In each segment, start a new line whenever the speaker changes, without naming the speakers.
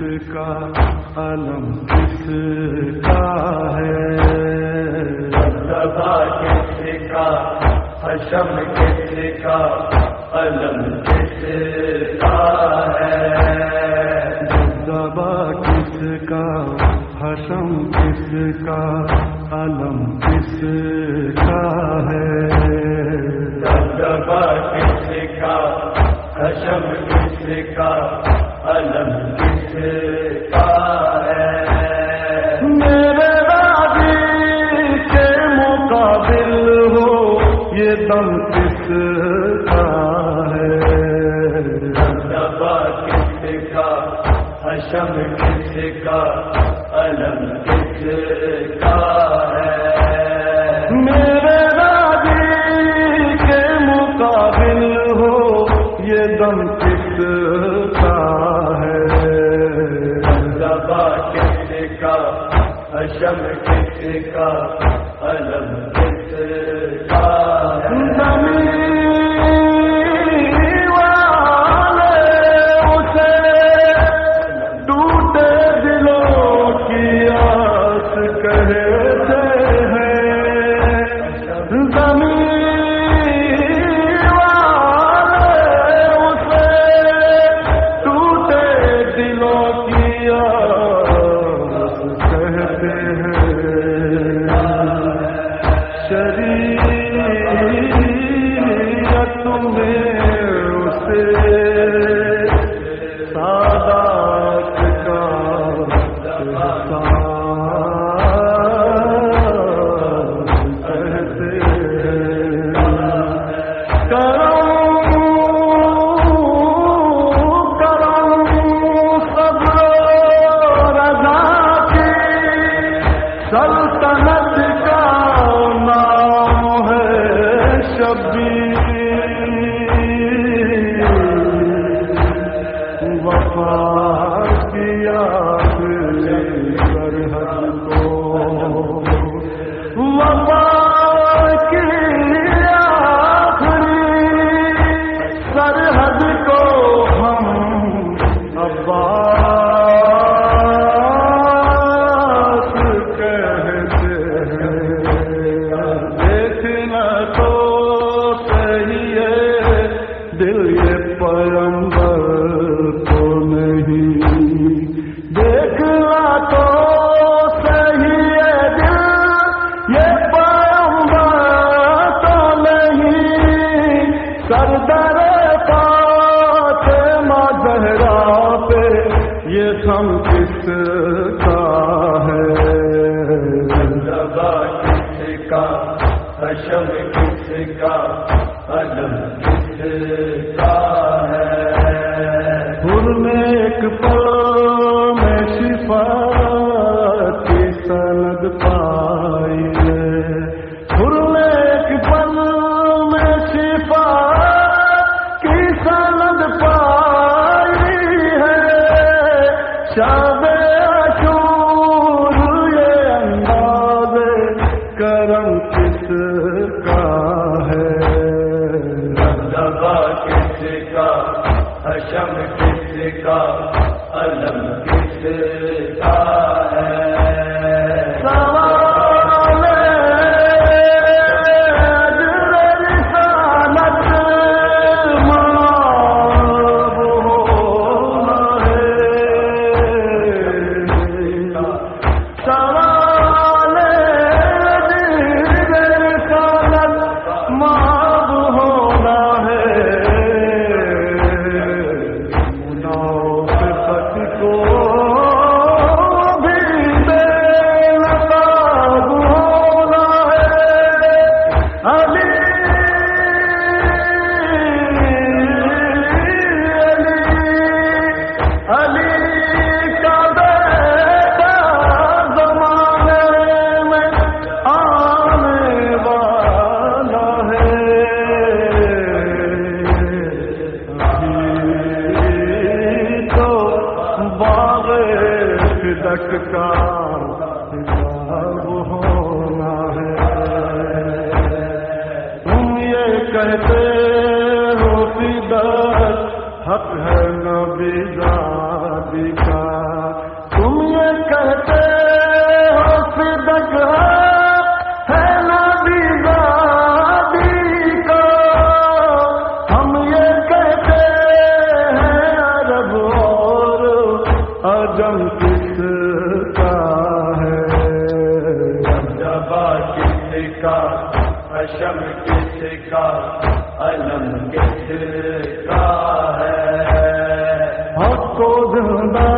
کا علم کس کا ہے؟
دبا کس کا؟ حشم کس کا؟ علم کس کا ہے؟
دبا کس کا؟ حسم کس کا؟ علم کس کا ہے؟
دبا کس کا؟ حشم کس کا؟ علم
دم کس کا ہے؟
دبا کس کا؟ حشم کس حشم کس کا علم کس کا
ٹوٹے دلوں کی آس دل یہ پیمبر تو نہیں۔ دیکھنا تو صحیح ہے دل، یہ پیمبر تو نہیں۔ سردر فاطمہ زہرا پہ، یہ سم کس کا ہے؟
دبا کس کا حشم کس کا
شاد یہ انداز کرم کس کا ہے؟
دبا کس کا، حشم کس کا، علم کس کا؟
باغ فدق کا حساب ہونا ہے۔ تم یہ کہتے ہو فدق حق ہے نبی
حشم کس کا، علم کس کا ہے؟
حق کو زندہ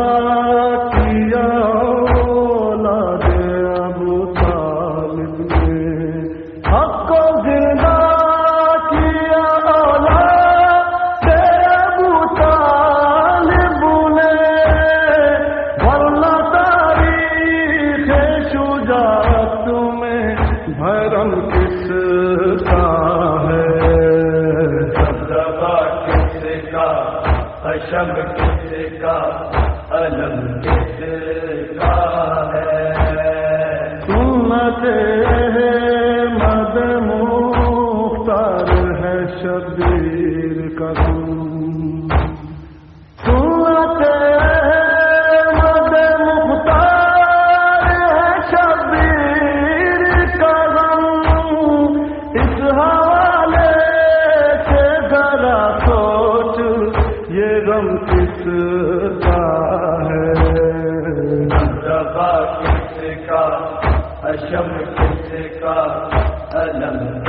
کیا اولاد ابو طالب نے؟ حق کو زندہ کیا اولاد ابو طالب نے؟ ورنہ تاریخ شجاعت میں بھرم کس
شب کس کا علم کس کا ہے؟
تم مد یہ کس کا ہے؟
دبا کس کا؟ اشم کس کا؟ علم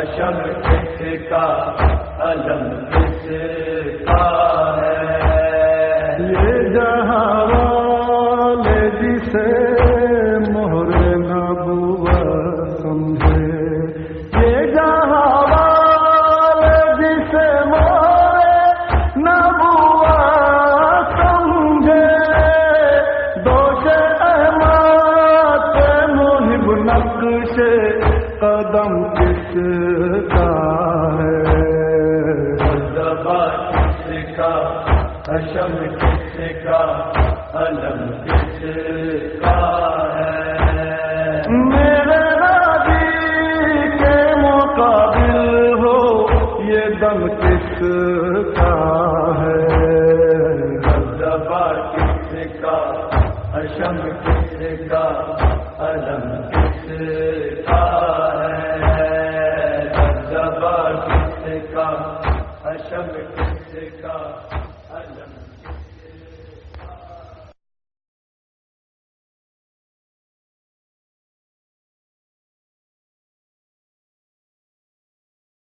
حشم کا علم کس کا ہے۔
کس کا
حشم کس کا علم کس کا ہے۔
میرے راضی کے مقابل ہو یہ دم کس کا
دبا کس کا